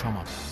সমাধান।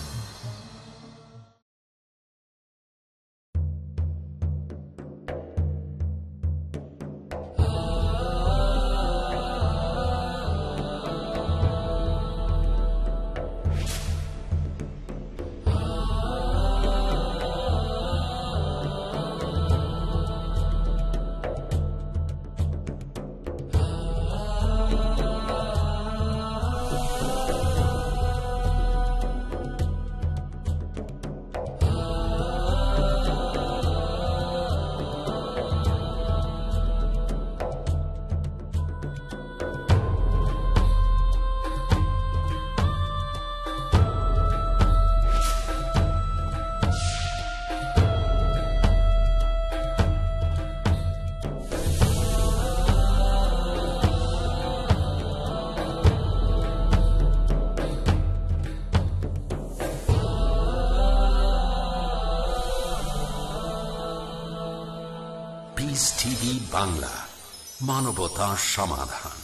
বাংলা মানবতা সমাধান।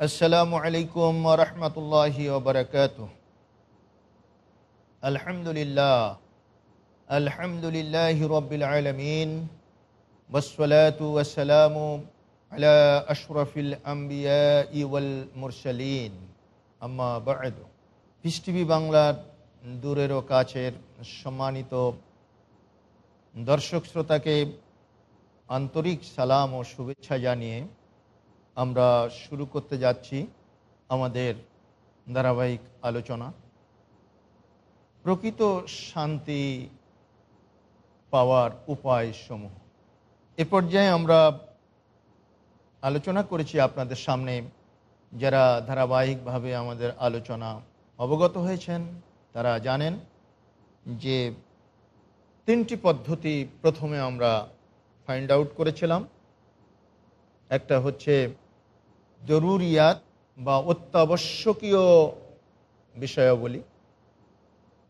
আসসালামু আলাইকুম রহমতুল্লাহ ওবরকাত আলহামদুলিল্লাহ আলহামদুলিল্লাহ রবিল আলমিন বসলাত আশরফিল আম্বিয়া ওয়াল মুরসালিন আম্মা বাদ পিস টিভি বাংলার দূরেরও কাছের সম্মানিত দর্শক শ্রোতাকে আন্তরিক সালাম ও শুভেচ্ছা জানিয়ে আমরা শুরু করতে যাচ্ছি আমাদের ধারাবাহিক আলোচনা। প্রকৃত শান্তি পাওয়ার উপায় সমূহ এ পর্যায়ে আমরা আলোচনা করেছি আপনাদের সামনে যারা ধারাবাহিকভাবে আমাদের আলোচনা অবগত হয়েছেন, তারা জানেন যে তিনটি পদ্ধতি প্রথমে আমরা ফাইন্ড আউট করেছিলাম। একটা হচ্ছে জরুরিয়াত বা অত্যাবশ্যকীয় বিষয়াবলী।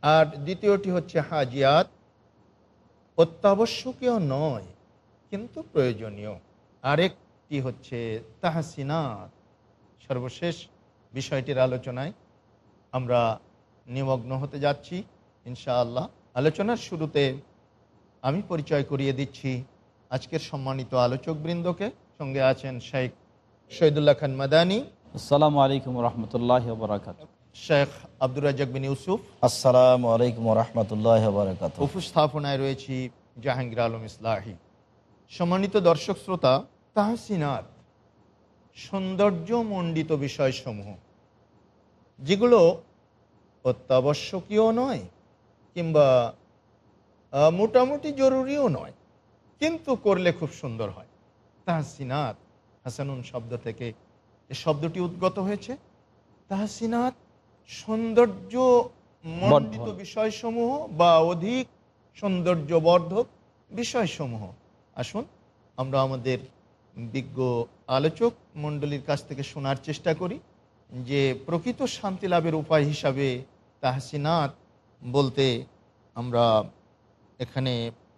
আর দ্বিতীয়টি হচ্ছে হাজিয়াত। অত্যাবশ্যকীয় নয়, কিন্তু প্রয়োজনীয়। আরেকটি হচ্ছে তাহাসিনাত। সর্বশেষ বিষয়টির আলোচনায় আমরা নিমগ্ন হতে যাচ্ছি। ইনশাআল্লাহ। আলোচনার শুরুতে আমি পরিচয় করিয়ে দিচ্ছি আজকের সম্মানিত আলোচক বৃন্দকে সঙ্গে আছেন শেখ শহীদুল্লাহ খান মাদানী। আসসালামু আলাইকুম রহমতুল্লাহ বরাকাত শেখ আব্দুর রাজাক বিন ইউসুফ। আসসালামু আলাইকুম রহমতুল্লাহ বারকাত উপস্থাপনায় রয়েছি জাহাঙ্গীর আলম ইসলাহি। সম্মানিত দর্শক শ্রোতা তাহসিনাত সৌন্দর্য মণ্ডিত বিষয়সমূহ যেগুলো অত্যাবশ্যকীয় নয় কিংবা মোটামুটি জরুরিও নয় কিন্তু করলে খুব সুন্দর হয়। তাহসিনাত হাসানুন শব্দ থেকে এ শব্দটি উদ্গত হয়েছে। তাহসিনাত সৌন্দর্য মণ্ডিত বিষয়সমূহ বা অধিক সৌন্দর্যবর্ধক বিষয়সমূহ। আসুন আমরা আমাদের বিজ্ঞ আলোচক মণ্ডলীর কাছ থেকে শোনার চেষ্টা করি যে প্রকৃত শান্তি লাভের উপায় হিসাবে তাহসিনাত বলতে আমরা এখানে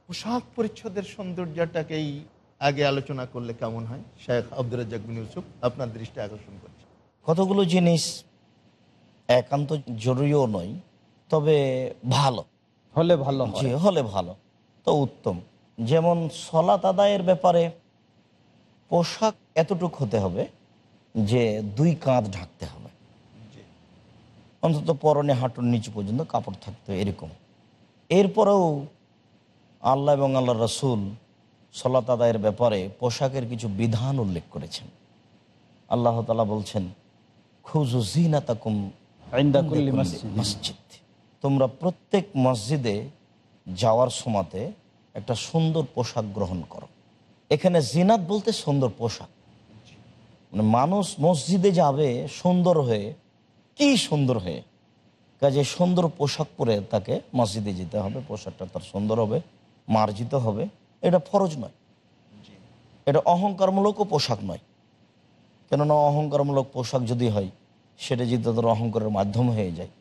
পোশাক পরিচ্ছদের সৌন্দর্যটাকেই আগে আলোচনা করলে কেমন হয়? শেখ আব্দুর রাজ্জাক বিন ইউসুফ আপনার দৃষ্টি আকর্ষণ করছে। কতগুলো জিনিস একান্ত জরুরিও নয় তবে ভালো। হলে ভালো হয়। হলে ভালো। তো উত্তম। যেমন সলাত আদায়ের ব্যাপারে পোশাক এতটুক হতে হবে যে দুই কাঁধ ঢাকতে হবে। অন্তত পরনে হাঁটুর নিচু পর্যন্ত কাপড় থাকতে হবে এরকম। এরপরেও আল্লাহ এবং আল্লাহ রসুল সলাত আদায়ের ব্যাপারে পোশাকের কিছু বিধান উল্লেখ করেছেন। আল্লাহ তালা বলছেন খুজু জিনাতাকুম আইন্দা কুল্লি কুল্লি মসজিদ। মসজিদ। তোমরা প্রত্যেক মসজিদে যাওয়ার সময়তে একটা সুন্দর পোশাক গ্রহণ করো। এখানে জিনাত বলতে সুন্দর পোশাক। মানে মানুষ মসজিদে যাবে সুন্দর হয়ে কি সুন্দর হয়ে? কাজে সুন্দর পোশাক পরে তাকে মসজিদে যেতে হবে পোশাকটা তার সুন্দর হবে। মার্জিত হবে এটা ফরজ নয়। এটা অহংকারমূলকও পোশাক নয়। কেননা অহংকারমূলক পোশাক যদি হয় সেটা যদি তাদের অহংকারের মাধ্যম হয়ে যায়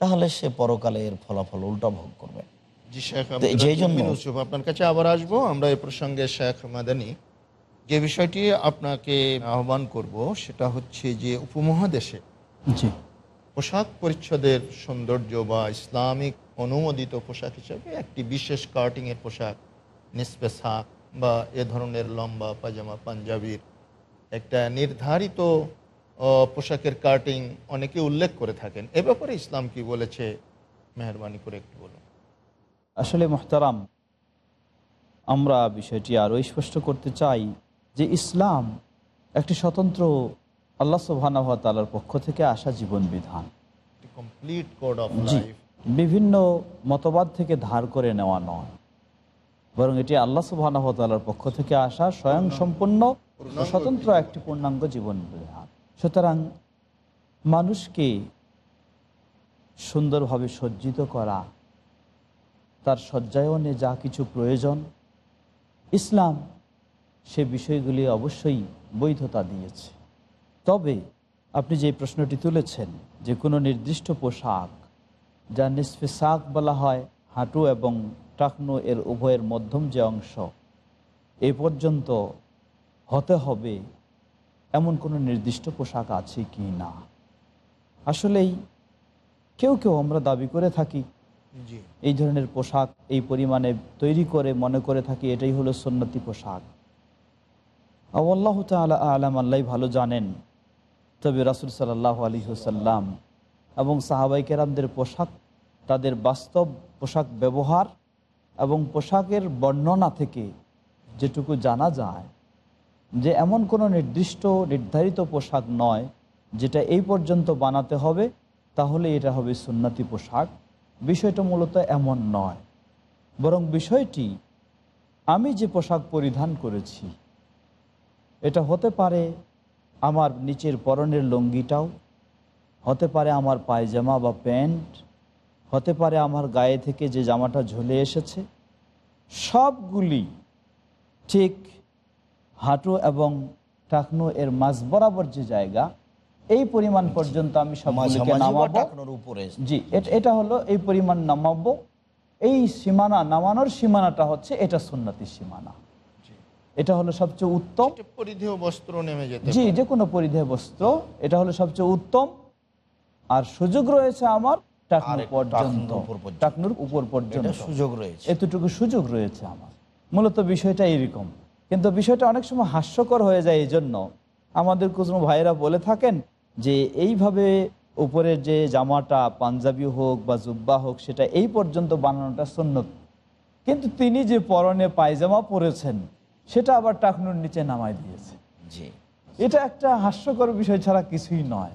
তাহলে সে পরকালে এর ফলাফল উল্টা ভোগ করবে। আপনার কাছে আবার আসব। আমরা এই প্রসঙ্গে শেখ মাদানি যে বিষয়টি আপনাকে আহ্বান করব সেটা হচ্ছে যে উপমহাদেশে জি। পোশাক পরিচ্ছদের সৌন্দর্য বা ইসলামিক অনুমোদিত পোশাক হিসাবে একটি বিশেষ কার্টিংয়ের পোশাক নিসপে শাক বা এ ধরনের লম্বা পাজামা পাঞ্জাবির একটা নির্ধারিত পোশাকের কার্টিং অনেকে উল্লেখ করে থাকেন। এ ব্যাপারে ইসলাম কি বলেছে? মেহরবানি করে একটু বলুন। আসলে মোহতারাম আমরা বিষয়টি আরও স্পষ্ট করতে চাই যে ইসলাম একটি স্বতন্ত্র আল্লাহ সুবহানাহু ওয়া তাআলার পক্ষ থেকে আসা জীবন বিধান। কমপ্লিট কোড অফ লাইফ বিভিন্ন মতবাদ থেকে ধার করে নেওয়া নয়। বরং এটি আল্লাহ তাআলার পক্ষ থেকে আসা স্বয়ং সম্পূর্ণ স্বতন্ত্র একটি পূর্ণাঙ্গ জীবন বিধান। সুতরাং মানুষকে সুন্দরভাবে সজ্জিত করা, তার সজ্জায়নে যা কিছু প্রয়োজন, ইসলাম সে বিষয়গুলি অবশ্যই বৈধতা দিয়েছে। তবে আপনি যে প্রশ্নটি তুলেছেন যে কোনো নির্দিষ্ট পোশাক যা নিসফে শাক বলা হয় হাঁটু এবং টাকনু এর উভয়ের মধ্যম যে অংশ। এ পর্যন্ত হতে হবে এমন কোনো নির্দিষ্ট পোশাক আছে কি না। আসলেই কেউ কেউ আমরা দাবি করে থাকি এই ধরনের পোশাক এই পরিমাণে তৈরি করে মনে করে থাকি এটাই হলো সন্ন্যতি পোশাক। আল্লাহ তালা আলাম আল্লাহ ভালো জানেন। তবে রাসুল সাল্লাহ আলী হুসাল্লাম এবং সাহাবাই কেরামদের পোশাক, তাদের বাস্তব পোশাক ব্যবহার এবং পোশাকের বর্ণনা থেকে যেটুকু জানা যায় যে এমন কোনো নির্দিষ্ট, নির্ধারিত পোশাক নয় যেটা এই পর্যন্ত বানাতে হবে, তাহলে এটা হবে সুন্নতি পোশাক। বিষয়টা মূলত এমন নয়। বরং বিষয়টি, আমি যে পোশাক পরিধান করেছি, এটা হতে পারে আমার নিচের পরনের লুঙ্গিটাও হতে পারে আমার পায়জামা বা প্যান্ট হতে পারে আমার গায়ে থেকে যে জামাটা ঝুলে এসেছে সবগুলি ঠিক হাঁটু এবং টাকনু এর মাঝ বরাবর যে জায়গা এই পরিমাণ পর্যন্ত আমি নামাবো। উপরে। জি এটা হলো এই পরিমাণ নামাবো। এই সীমানা নামানোর সীমানাটা হচ্ছে এটা সুন্নতি সীমানা। এটা হলো সবচেয়ে উত্তম। পরিধেয় বস্ত্র নেমে যেতে জি যে কোনো পরিধেয় বস্ত্র এটা হলো সবচেয়ে উত্তম। আর সুযোগ রয়েছে আমার পর্যন্ত। টাকনুর উপর পর্যন্ত। সুযোগ রয়েছে। এতটুকু সুযোগ রয়েছে আমার। মূলত বিষয়টা এরকম কিন্তু বিষয়টা অনেক সময় হাস্যকর হয়ে যায় এই জন্য আমাদের ভাইয়েরা বলে থাকেন যে এইভাবে উপরের যে জামাটা পাঞ্জাবি হোক বা জুব্বা হোক সেটা এই পর্যন্ত বানানোটা সুন্নত। কিন্তু তিনি যে পরনে পায়জামা পরেছেন সেটা আবার টাকনুর নিচে নামাই দিয়েছে। জি। এটা একটা হাস্যকর বিষয় ছাড়া কিছুই নয়।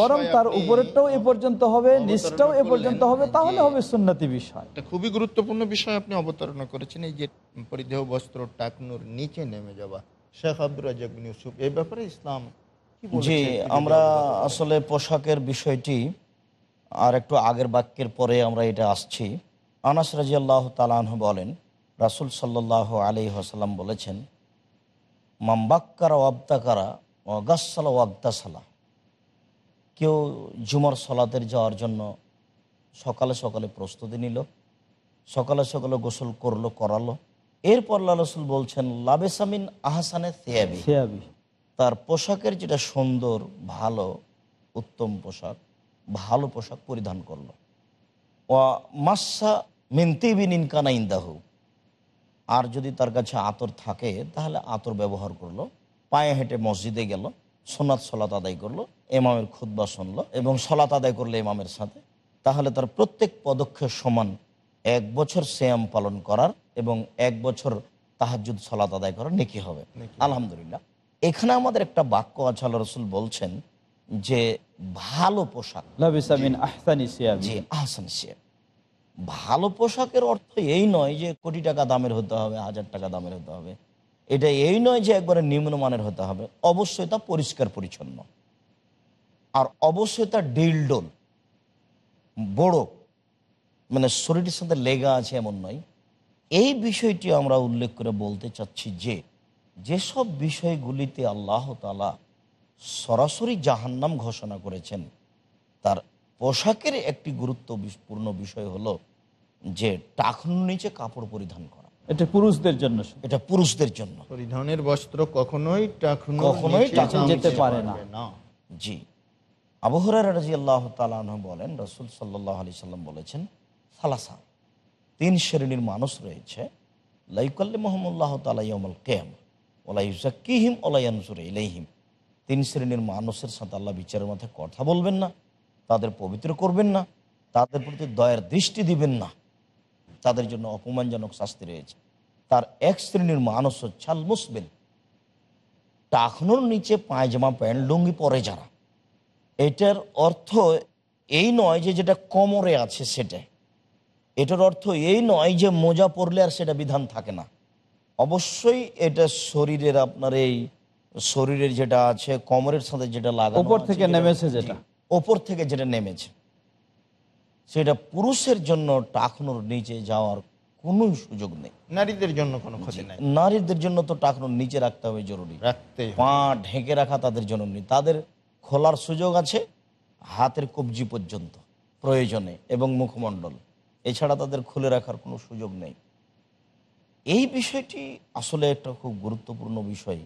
বরং তার উপরেরটাও এ পর্যন্ত হবে নিচটাও এ পর্যন্ত হবে তাহলে হবে সুন্নতি বিষয়। খুবই গুরুত্বপূর্ণ বিষয় আপনি অবতারণা করেছেন। এই যে পরিধেয় বস্ত্র টাকনুর নিচে নেমে যাওয়া শেখ আব্দুর রাজাক বিন ইউসুফ এই ব্যাপারে ইসলাম জি আমরা আসলে পোশাকের বিষয়টি আর একটু আগের বাক্যের পরে আমরা এটা আসছি। আনাস রাজি আল্লাহ তালাহ বলেন রাসুল সাল্লাহ আলি হাসাল্লাম বলেছেন মাম্বাক্কারা ওয়াবতাকারা ওয়াগাসালা ওয়াগদাসালা কেউ জুমার সলাতের যাওয়ার জন্য সকালে সকালে প্রস্তুতি নিল সকালে সকালে গোসল করল করালো। এরপর রসুল বলছেন লাবেসামিন আহসানে থেয়াবি খেয়াবি তার পোশাকের যেটা সুন্দর ভালো উত্তম পোশাক ভালো পোশাক পরিধান করল। ও মাসা মিনতিবিন ইনকানা ইন্দাহু। আর যদি তার কাছে আতর থাকে তাহলে আতর ব্যবহার করল পায়ে হেঁটে মসজিদে গেল সোনাত সলাত আদায় করল এমামের খুদ্া শুনলো এবং সলাত আদায় করল এমামের সাথে তাহলে তার প্রত্যেক পদক্ষেপ সমান এক বছর শ্যাম পালন করার এবং এক বছর তাহাজুদ সলাত আদায় করার নেকি হবে। আলহামদুলিল্লাহ। এখানে আমাদের একটা বাক্য আছে আল্লাহ রসুল বলছেন যে ভালো পোশাক। লাবিসামিন আহসানি সিয়াবি যে আহসান সিয়াব ভালো পোশাকের অর্থ এই নয় যে কোটি টাকা দামের হতে হবে, হাজার টাকা দামের হতে হবে। এটা এই নয় যে একবারে নিম্নমানের হতে হবে। অবশ্যই তা পরিষ্কার পরিচ্ছন্ন। আর অবশ্যই তা ডিলডোল, বড় মানে শরীরের সাথে লেগা আছে এমন নয়। এই বিষয়টি আমরা উল্লেখ করে বলতে চাচ্ছি যে, যেসব বিষয়গুলিতে আল্লাহ তালা সরাসরি জাহান্নাম ঘোষণা করেছেন, তার পোশাকের একটি গুরুত্বপূর্ণ বিষয় হলো যে টাকনুর নিচে কাপড় পরিধান করা। এটা পুরুষদের জন্য এটা পুরুষদের জন্য। পরিধানের বস্ত্র কখনোই কখনোই যেতে পারে না। না। জি। আবহরার রাজি আল্লাহ তালাহ বলেন রসুল সাল্লাহ আলি সাল্লাম বলেছেন সালাসা তিন শ্রেণির মানুষ রয়েছে লাইকাল্লি মোহাম্মল্লাহ তালাইমল কেম ওলাইজাকিহিম ওলাইয়ানসুর ইলাইহিম। তিন শ্রেণির মানুষের সাথে আল্লাহ বিচারের মাথায় কথা বলবেন না তাদের পবিত্র করবেন না তাদের প্রতি দয়ার দৃষ্টি দিবেন না। তাদের জন্য অপমানজনক শাস্তি রয়েছে। তার এক শ্রেণির মানুষ হচ্ছে আল মুসবিল টাকনোর নিচে পায়জামা প্যান্ট লুঙ্গি পরে যারা। এটার অর্থ এই নয় যে যেটা কোমরে আছে সেটা। এটার অর্থ এই নয় যে মোজা পরলে আর সেটা বিধান থাকে না। অবশ্যই এটা শরীরের আপনার এই শরীরের যেটা আছে কোমরের সাথে যেটা লাগানো উপর থেকে নেমেছে যেটা। ওপর থেকে যেটা নেমেছে। সেটা পুরুষের জন্য টাকনোর নিচে যাওয়ার কোনো সুযোগ নেই। নারীদের জন্য কোনো ক্ষতি নাই। নারীদের জন্য তো টাকনোর নিচে রাখতে হবে জরুরি। রাখতে পা ঢেকে রাখা তাদের জন্য নেই। তাদের খোলার সুযোগ আছে হাতের কবজি পর্যন্ত প্রয়োজনে এবং মুখমণ্ডল। এছাড়া তাদের খুলে রাখার কোনো সুযোগ নেই। এই বিষয়টি আসলে একটা খুব গুরুত্বপূর্ণ বিষয়।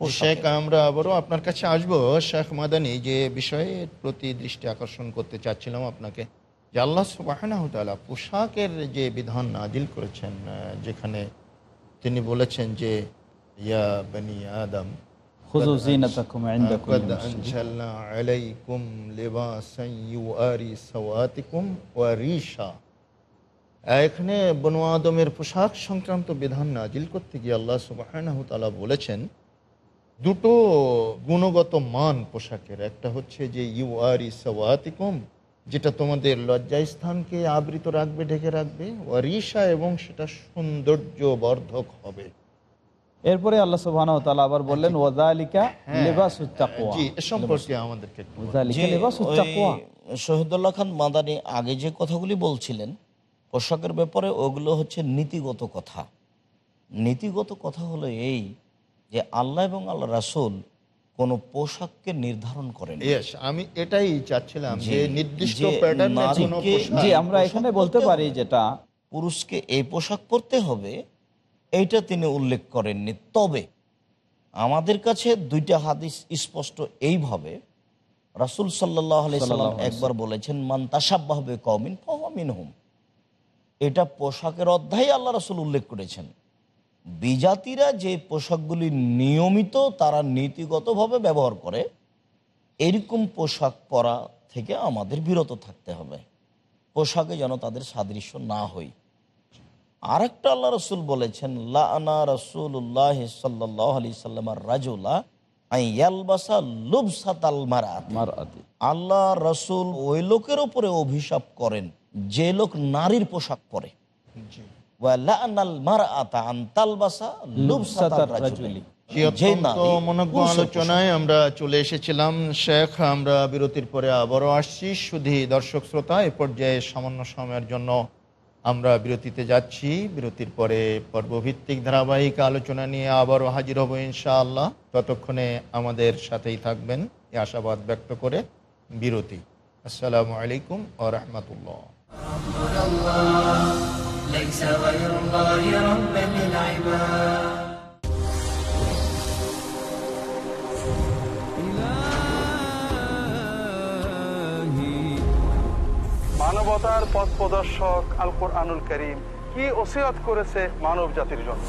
শেখ আমরা আবারও আপনার কাছে আসব। শেখ মাদানি যে বিষয়ে প্রতি দৃষ্টি আকর্ষণ করতে চাচ্ছিলাম আপনাকে। যে আল্লাহ সুবাহনাহতালা পোশাকের যে বিধান নাজিল করেছেন যেখানে তিনি বলেছেন যে ইয়া বনি আদম এখানে বনু আদমের পোশাক সংক্রান্ত বিধান নাজিল করতে গিয়ে আল্লাহ সুবাহ বলেছেন দুটো গুণগত মান পোশাকের। একটা হচ্ছে যে ইউ আর ই সওয়াতিকুম যেটা তোমাদের লজ্জাস্থানকে আবৃত রাখবে ঢেকে রাখবে ওয়ারিসা এবং সেটা সৌন্দর্য বর্ধক হবে। এরপরে আল্লাহ সুবহানাহু ওয়া তাআলা আবার বললেন ওয়াযালিকা লিবাসুত তাকওয়া। জি এ সম্পর্কে আমাদেরকে লিবাসুত তাকওয়া। শহীদুল্লাহ খান মাদানি আগে যে কথাগুলি বলছিলেন পোশাকের ব্যাপারে ওগুলো হচ্ছে নীতিগত কথা। নীতিগত কথা হলো এই যে আল্লাহ এবং আল্লাহ রাসূল কোনো পোশাককে নির্ধারণ করেন আমি এটাই চাচ্ছিলাম যে নির্দিষ্ট যে প্যাটার্নে কোনো পোশাক জি আমরা এখানে বলতে পারি যেটা পুরুষকে এই পোশাক পরতে হবে এইটা তিনি উল্লেখ করেননি। তবে আমাদের কাছে দুইটা হাদিস স্পষ্ট এইভাবে রাসুল সাল্লাহ সাল্লাম একবার বলেছেন মান তাসাব্বাহবে কমিন ফমিন হুম এটা পোশাকের অধ্যায় আল্লাহ রাসুল উল্লেখ করেছেন। বিজাতিরা যে পোশাকগুলি নিয়মিত তারা নীতিগতভাবে ব্যবহার করে এরকম পোশাক পরা থেকে আমাদের বিরত থাকতে হবে। পোশাকে যেন তাদের সাদৃশ্য না হই আর একটা আল্লাহ রসুল বলেছেন লানা রসুল্লাহ সাল্লাহ আলি সাল্লামার রাজুল্লাহ আইয়ালবাসা লুবসাত আল মারাত। মারআতি আল্লাহ রসুল ওই লোকের উপরে অভিশাপ করেন যে লোক নারীর পোশাক পরে। আমরা চলে এসেছিলাম। শেখ আমরা বিরতির পরে আবারও আসছি। শুধু দর্শক শ্রোতা এ পর্যায়ে সামান্য সময়ের জন্য আমরা বিরতিতে যাচ্ছি। বিরতির পরে পর্বভিত্তিক ধারাবাহিক আলোচনা নিয়ে আবারও হাজির হব ইনশাআল্লাহ। ততক্ষণে আমাদের সাথেই থাকবেন। এ আশাবাদ ব্যক্ত করে বিরতি। আসসালামু আলাইকুম ও রহমতুল্লাহ। ليس غير الله ربا للعباد মানবতার পথ প্রদর্শক আল কোরআনুল করিম কি ওসিয়ত করেছে মানব জাতির জন্য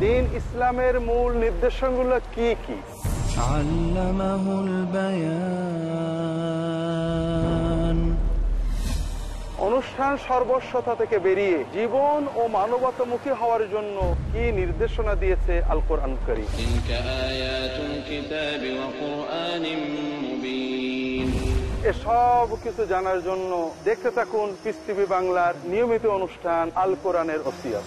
দিন ইসলামের মূল নির্দেশনগুলো কি কি? অনুষ্ঠান সর্বস্বতা থেকে বেরিয়ে জীবন ও মানবতামুখী হওয়ার জন্য কি নির্দেশনা দিয়েছে আল কোরআন করি সব কিছু জানার জন্য দেখতে থাকুন পিস বাংলার নিয়মিত অনুষ্ঠান আল কোরআনের অসিয়াস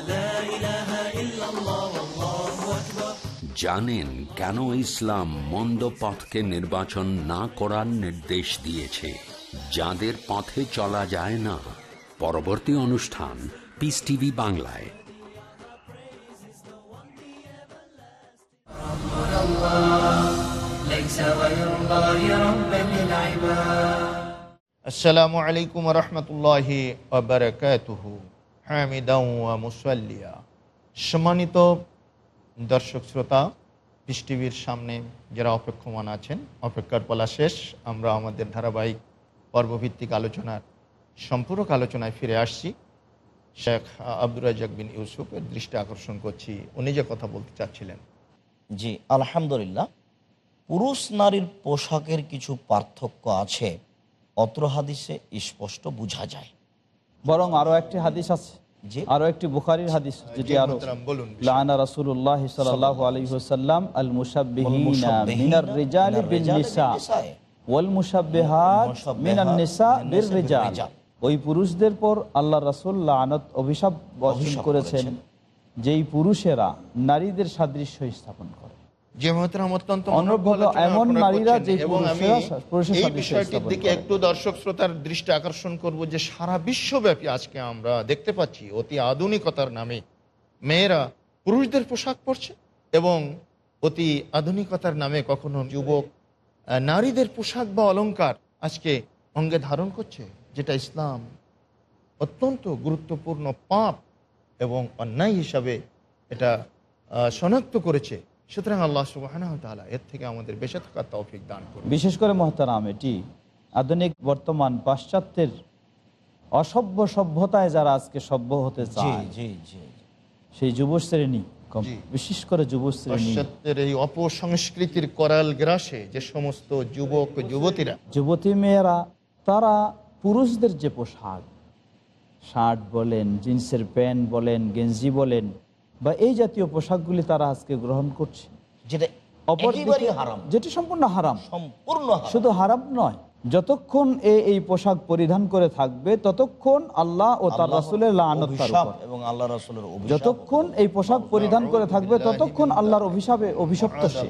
জানেন কেন ইসলাম মন্দ পথকে নির্বাচন না করার নির্দেশ দিয়েছে। যাদের পথে চলা যায় না। পরবর্তী অনুষ্ঠান পিস টিভি বাংলায়। আসসালামু আলাইকুম রহমতুল্লাহ হামিদা মুসল্লিয়া। সম্মানিত দর্শক শ্রোতা পিস টিভির সামনে যারা অপেক্ষমান আছেন অপেক্ষার পলা শেষ আমরা আমাদের ধারাবাহিক পর্বভিত্তিক আলোচনার সম্পূরক আলোচনায় ফিরে আসছি। শেখ আব্দুর রাজাক বিন ইউসুফের দৃষ্টি আকর্ষণ করছি। উনি যে কথা বলতে চাচ্ছিলেন। জি আলহামদুলিল্লাহ। পুরুষ নারীর পোশাকের কিছু পার্থক্য আছে। অত্র হাদিসে স্পষ্ট বোঝা যায়। বরং আরও একটি হাদিস আছে। আরও একটি বুখারির হাদিস যেটি আরও লানা রাসূলুল্লাহ সাল্লাল্লাহু আলাইহি ওয়াসাল্লাম আল মুশাব্বিহিনা মিনার রিজালি বিন নিসা ওয়াল মুশাব্বিহাত মিনান নিসা বির রিজাল। ওই পুরুষদের পর আল্লাহ রাসূল লানত অভিশাপ বর্ষণ করেছেন। যেই পুরুষেরা নারীদের সাদৃশ্য স্থাপন করে। যে মহতরাম অত্যন্ত অনুগ্রহ মনোজ্ঞ এমন নারীরা যে এবং আমি এই বিষয়টির দিকে একটু দর্শক শ্রোতার দৃষ্টি আকর্ষণ করব যে সারা বিশ্বব্যাপী আজকে আমরা দেখতে পাচ্ছি অতি আধুনিকতার নামে মেয়েরা পুরুষদের পোশাক পরছে এবং অতি আধুনিকতার নামে কখনো যুবক নারীদের পোশাক বা অলংকার আজকে অঙ্গে ধারণ করছে যেটা ইসলাম অত্যন্ত গুরুত্বপূর্ণ পাপ এবং অন্যায় হিসাবে এটা শনাক্ত করেছে। সুতরাং আল্লাহ সুবাহ এর থেকে আমাদের বেঁচে থাকার তৌফিক দান করুন। বিশেষ করে মহতারাম এটি আধুনিক বর্তমান পাশ্চাত্যের অসভ্য সভ্যতায় যারা আজকে সভ্য হতে চায় জি জি সেই যুব শ্রেণি বিশেষ করে যুব এই অপসংস্কৃতির করাল গ্রাসে যে সমস্ত যুবক যুবতীরা যুবতী মেয়েরা তারা পুরুষদের যে পোশাক শার্ট বলেন জিন্সের প্যান্ট বলেন গেঞ্জি বলেন বা এই জাতীয় পোশাকগুলি তারা আজকে গ্রহণ করছে। যেটা যেটি সম্পূর্ণ হারাম। সম্পূর্ণ শুধু হারাম নয় যতক্ষণ এ এই পোশাক পরিধান করে থাকবে ততক্ষণ আল্লাহ ও তার আল্লাহর রাসুলের লানত তার অভিশাপ উপর। এবং আল্লাহ রাসূলের যতক্ষণ এই পোশাক পরিধান করে থাকবে ততক্ষণ আল্লাহর অভিশাপে অভিশপ্ত সে।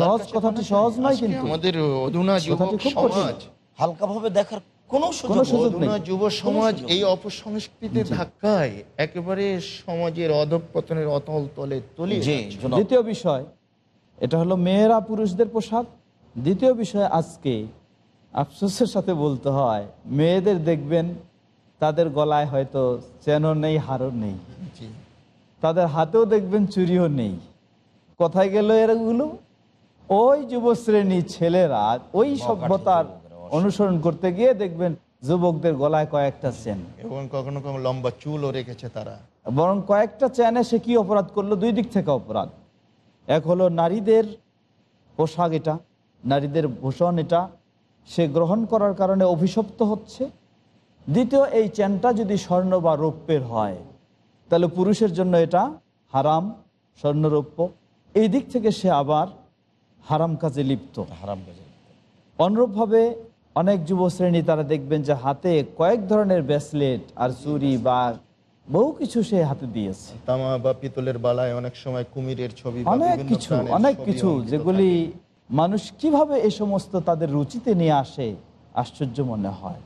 সহজ কথাটি সহজ নয় কিন্তু। আমাদের হালকাভাবে দেখার কোনো সুযোগ নেই। যুব সমাজ এই অপসংস্কৃতির ধাক্কায় একেবারে সমাজের অধঃপতনের অতল তলে। দ্বিতীয় বিষয় এটা হলো মেয়েরা পুরুষদের পোশাক। দ্বিতীয় বিষয় আজকে আফসোসের সাথে বলতে হয় মেয়েদের দেখবেন তাদের গলায় হয়তো চেনও নেই হারও নেই। তাদের হাতেও দেখবেন চুরিও নেই। কোথায় গেল এরগুলো? ওই যুব শ্রেণি ছেলেরা ওই সভ্যতার অনুসরণ করতে গিয়ে দেখবেন যুবকদের গলায় কয়েকটা চেন। এবং কখনো কখনো লম্বা চুলও রেখেছে তারা। বরং কয়েকটা চ্যানে সে কি অপরাধ করল দুই দিক থেকে অপরাধ। এক হলো নারীদের পোশাক এটা নারীদের ভূষণ এটা সে গ্রহণ করার কারণে অভিশপ্ত হচ্ছে। দ্বিতীয় এই চ্যানটা যদি স্বর্ণ বা রৌপ্যের হয় তাহলে পুরুষের জন্য এটা হারাম স্বর্ণরৌপ্য। এই দিক থেকে সে আবার হারাম কাজে লিপ্ত। হারাম কাজে অনুরূপভাবে অনেক যুব শ্রেণি তারা দেখবেন যে হাতে কয়েক ধরনের ব্রেসলেট আর চুরি বা বহু কিছু সে হাতে দিয়েছে। তামা বা পিতলের বালায় অনেক সময় কুমিরের ছবি অনেক কিছু অনেক কিছু যেগুলি মানুষ কীভাবে এ সমস্ত তাদের রুচিতে নিয়ে আসে আশ্চর্য মনে হয়।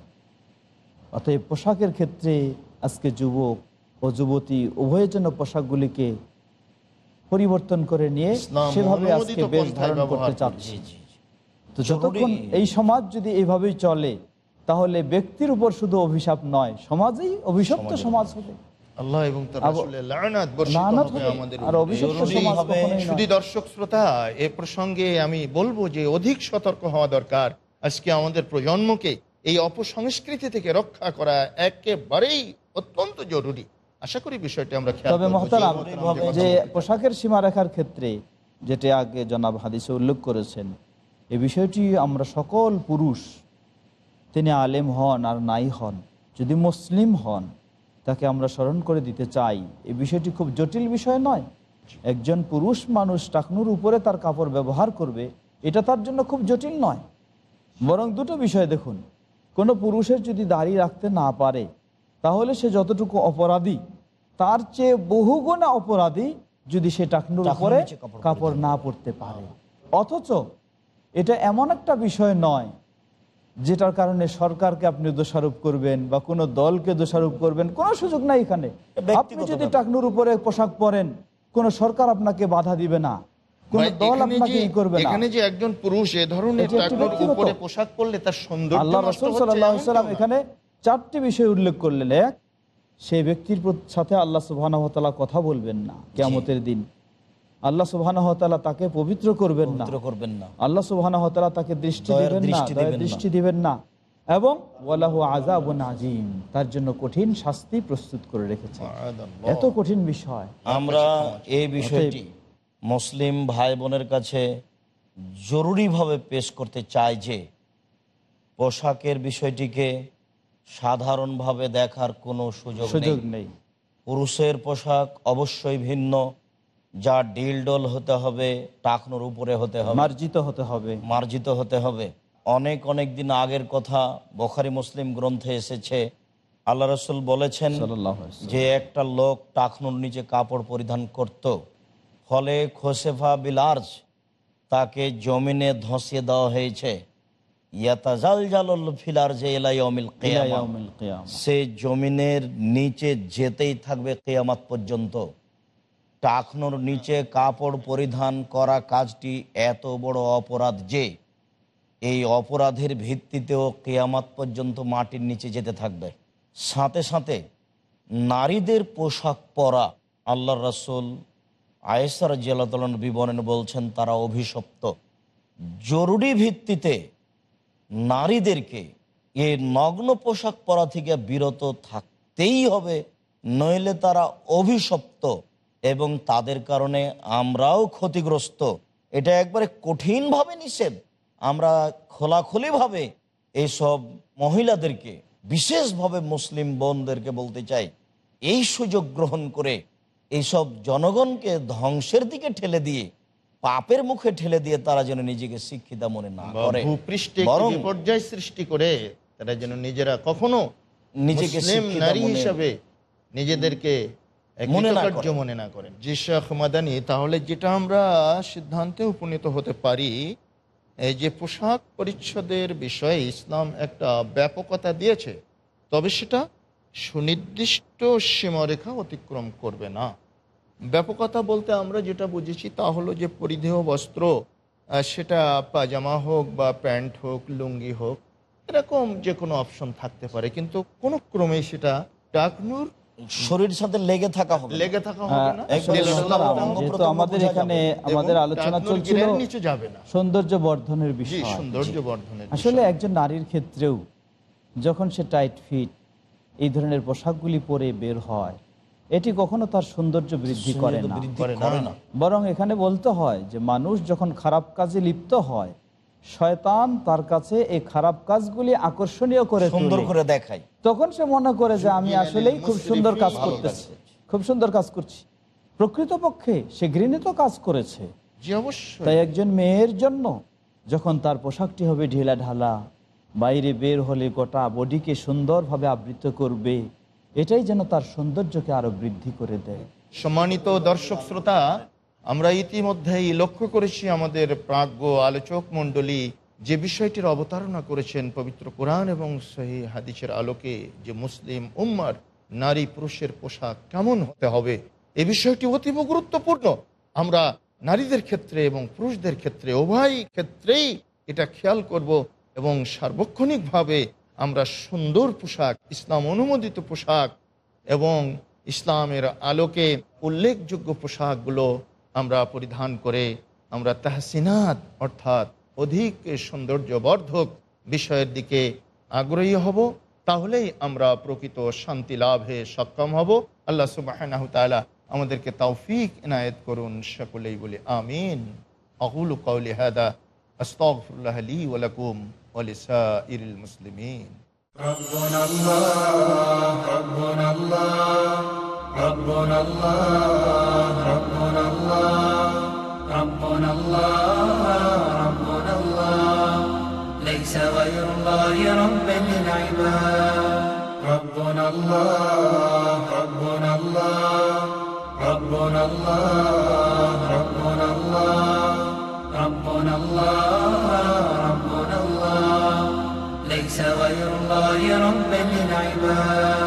অতএব পোশাকের ক্ষেত্রে আজকে যুবক ও যুবতী উভয়ের জন্য পোশাকগুলিকে পরিবর্তন করে নিয়ে সেভাবে আজকে বেশ ধারণ করতে করে। চাচ্ছে। তো যতক্ষণ এই সমাজ যদি এইভাবেই চলে তাহলে ব্যক্তির উপর শুধু অভিশাপ নয় সমাজেই অভিশপ্ত সমাজ হবে। আল্লাহ এবং। শুধু দর্শক শ্রোতা এ প্রসঙ্গে আমি বলব যে অধিক সতর্ক হওয়া দরকার। আজকে আমাদের প্রজন্মকে এই অপসংস্কৃতি থেকে রক্ষা করা একেবারেই অত্যন্ত জরুরি। আশা করি বিষয়টি আমরা তবে মহতারাম যে পোশাকের সীমা রেখার ক্ষেত্রে যেটা আগে জনাব হাদিসে উল্লেখ করেছেন এই বিষয়টি আমরা সকল পুরুষ তিনি আলেম হন আর নাই হন যদি মুসলিম হন তাকে আমরা স্মরণ করে দিতে চাই। এই বিষয়টি খুব জটিল বিষয় নয়। একজন পুরুষ মানুষ টাকনুর উপরে তার কাপড় ব্যবহার করবে এটা তার জন্য খুব জটিল নয়। বরং দুটো বিষয় দেখুন। কোনো পুরুষের যদি দাড়ি রাখতে না পারে তাহলে সে যতটুকু অপরাধী তার চেয়ে বহুগুণা অপরাধী যদি সে টাকনুর উপরে কাপড় কাপড় না পরতে পারে। অথচ এটা এমন একটা বিষয় নয় যেটার কারণে সরকারকে আপনি দোষারোপ করবেন বা কোনো দলকে দোষারোপ করবেন কোনো সুযোগ নাই এখানে। আপনি যদি টাকনুর উপরে পোশাক পরেন কোনো সরকার আপনাকে বাধা দিবে না। কোন দল আপনাকে যে- ই করবে না। এখানে যে একজন পুরুষ এ ধরনের টাকনুর উপরে পোশাক পরলে তার সৌন্দর্য আল্লাহ নষ্ট রসুল হচ্ছে, সাল্লাম এখানে চারটি বিষয় উল্লেখ করলেন। এক সেই ব্যক্তির সাথে আল্লাহ কথা বলবেন না কেমতের দিন। আল্লাহ সুবাহ তাকে পবিত্র করবেন না। করবেন না। আল্লাহ সুবাহ তাকে দৃষ্টি দিবেন না দৃষ্টি দিবেন না। এবং ওয়ালাহু আজাবুন আজিম তার জন্য কঠিন শাস্তি প্রস্তুত করে রেখেছে। এত কঠিন বিষয়। আমরা এই বিষয়টি মুসলিম ভাই বোনের কাছে জরুরিভাবে পেশ করতে চাই যে পোশাকের বিষয়টিকে সাধারণভাবে দেখার কোনো সুযোগ সুযোগ নেই। পুরুষের পোশাক অবশ্যই ভিন্ন যা ডিলডোল হতে হবে টাকনোর উপরে হতে হবে মার্জিত হতে হবে। মার্জিত হতে হবে। অনেক অনেক দিন আগের কথা বখারি মুসলিম গ্রন্থে এসেছে। আল্লাহ রসুল বলেছেন। যে একটা লোক টাকনুর নিচে কাপড় পরিধান করত ফলে খোসেফা বিলার্জ তাকে জমিনে ধসিয়ে দেওয়া হয়েছে। সে জমিনের নিচে যেতেই থাকবে কেয়ামাত পর্যন্ত। টাকনোর নিচে কাপড় পরিধান করা কাজটি এত বড় অপরাধ যে এই অপরাধের ভিত্তিতেও কেয়ামাত পর্যন্ত মাটির নিচে যেতে থাকবে। সাথে সাথে নারীদের পোশাক পরা আল্লাহ রসুল আয়েসার জেলাতলন বিবরণ বলছেন, তারা অভিশপ্ত। জরুরি ভিত্তিতে নারীদেরকে এই নগ্ন পোশাক পরা থেকে বিরত থাকতেই হবে, নইলে তারা অভিশপ্ত। এবং তাদের কারণে আমরাও ক্ষতিগ্রস্ত। এটা একবারে কঠিনভাবে নিষেধ। আমরা খোলাখুলিভাবে এইসব মহিলাদেরকে বিশেষভাবে মুসলিম বোনদেরকে বলতে চাই এই সুযোগ গ্রহণ করে এইসব জনগণকে ধ্বংসের দিকে ঠেলে দিয়ে পাপের মুখে ঠেলে দিয়ে তারা যেন নিজেকে শিক্ষিত মনে না করে। বিপর্যয় সৃষ্টি করে তারা যেন নিজেরা কখনো নিজেকে নারী হিসাবে নিজেদের মনে না মনে না করেন। শেখ মাদানি তাহলে যেটা আমরা সিদ্ধান্তে উপনীত হতে পারি এই যে পোশাক পরিচ্ছদের বিষয়ে ইসলাম একটা ব্যাপকতা দিয়েছে তবে সেটা সুনির্দিষ্ট সীমারেখা অতিক্রম করবে না। ব্যাপকতা বলতে আমরা যেটা বুঝেছি তা হলো যে পরিধেয় বস্ত্র সেটা পাজামা হোক বা প্যান্ট হোক লুঙ্গি হোক এরকম যে কোনো অপশন থাকতে পারে কিন্তু কোনো ক্রমেই সেটা টাকনুর শরীর সাথে লেগে থাকা হবে লেগে থাকা হবে না। হ্যাঁ, যেহেতু আমাদের এখানে আমাদের আলোচনা চলছিল গিরের নিচে যাবে না। সৌন্দর্য বর্ধনের বিষয়। সৌন্দর্য বর্ধনের আসলে একজন নারীর ক্ষেত্রেও যখন সে টাইট ফিট এই ধরনের পোশাকগুলি পরে বের হয় এটি কখনো তার সৌন্দর্য বৃদ্ধি করে। না। বরং এখানে বলতে হয় যে মানুষ যখন খারাপ কাজে লিপ্ত হয় শয়তান তার কাছে এই খারাপ কাজগুলি আকর্ষণীয় করে সুন্দর করে দেখাই তখন সে মনে করে যে আমি আসলেই খুব সুন্দর কাজ করতেছি খুব সুন্দর কাজ করছি। প্রকৃতপক্ষে সে ঘৃণিত কাজ করেছে। তাই একজন মেয়ের জন্য যখন তার পোশাকটি হবে ঢিলা ঢালা বাইরে বের হলে গোটা বডিকে সুন্দরভাবে আবৃত করবে এটাই যেন তার সৌন্দর্যকে আরও বৃদ্ধি করে দেয়। সম্মানিত দর্শক শ্রোতা আমরা ইতিমধ্যেই লক্ষ্য করেছি আমাদের প্রাজ্ঞ আলোচক মণ্ডলী যে বিষয়টির অবতারণা করেছেন পবিত্র কোরআন এবং সহি হাদিসের আলোকে যে মুসলিম উম্মার নারী পুরুষের পোশাক কেমন হতে হবে, এ বিষয়টি অতীব গুরুত্বপূর্ণ। আমরা নারীদের ক্ষেত্রে এবং পুরুষদের ক্ষেত্রে, উভয় ক্ষেত্রেই এটা খেয়াল করব এবং সার্বক্ষণিকভাবে আমরা সুন্দর পোশাক, ইসলাম অনুমোদিত পোশাক এবং ইসলামের আলোকে উল্লেখযোগ্য পোশাকগুলো আমরা পরিধান করে আমরা তাহসিনাত অর্থাৎ অধিক সৌন্দর্যবর্ধক বিষয়ের দিকে আগ্রহী হব তাহলেই আমরা প্রকৃত শান্তি লাভে সক্ষম হব আল্লাহ সুবাহ আমাদেরকে তৌফিক এনায়েত করুন সকলেই বলি আমিন আকুল কৌলি হাদা আস্তগফিরুল্লাহ লি ওয়া লাকুম ওয়া লিসাইরিল মুসলিমিন ربنا الله ربنا الله ربنا الله ربنا الله ربنا الله ربنا الله ليس غير الله رب للعباد ربنا الله ربنا الله ربنا الله ربنا الله ربنا الله ربنا الله ليس غير الله رب للعباد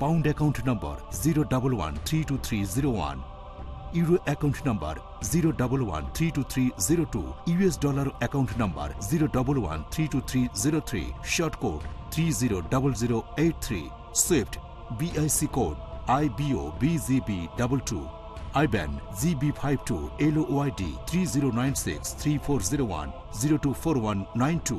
Pound account number zero double one three two three zero one euro account number zero double one three two three zero two US dollar account number zero double one three two three zero three short code three zero double zero eight three swift BIC code I BO BGB double two IBAN GB five two L YD three zero nine six three four zero one zero two four one nine two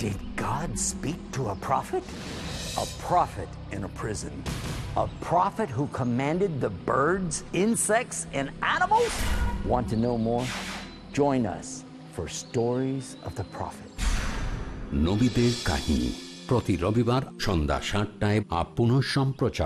Did God speak to a prophet? A prophet in a prison. A prophet who commanded the birds, insects, and animals? Want to know more? Join us for Stories of the Prophet. নবীদের কাহিনী প্রতি রবিবার সন্ধ্যা সাতটায় up পুনঃ সম্প্রচার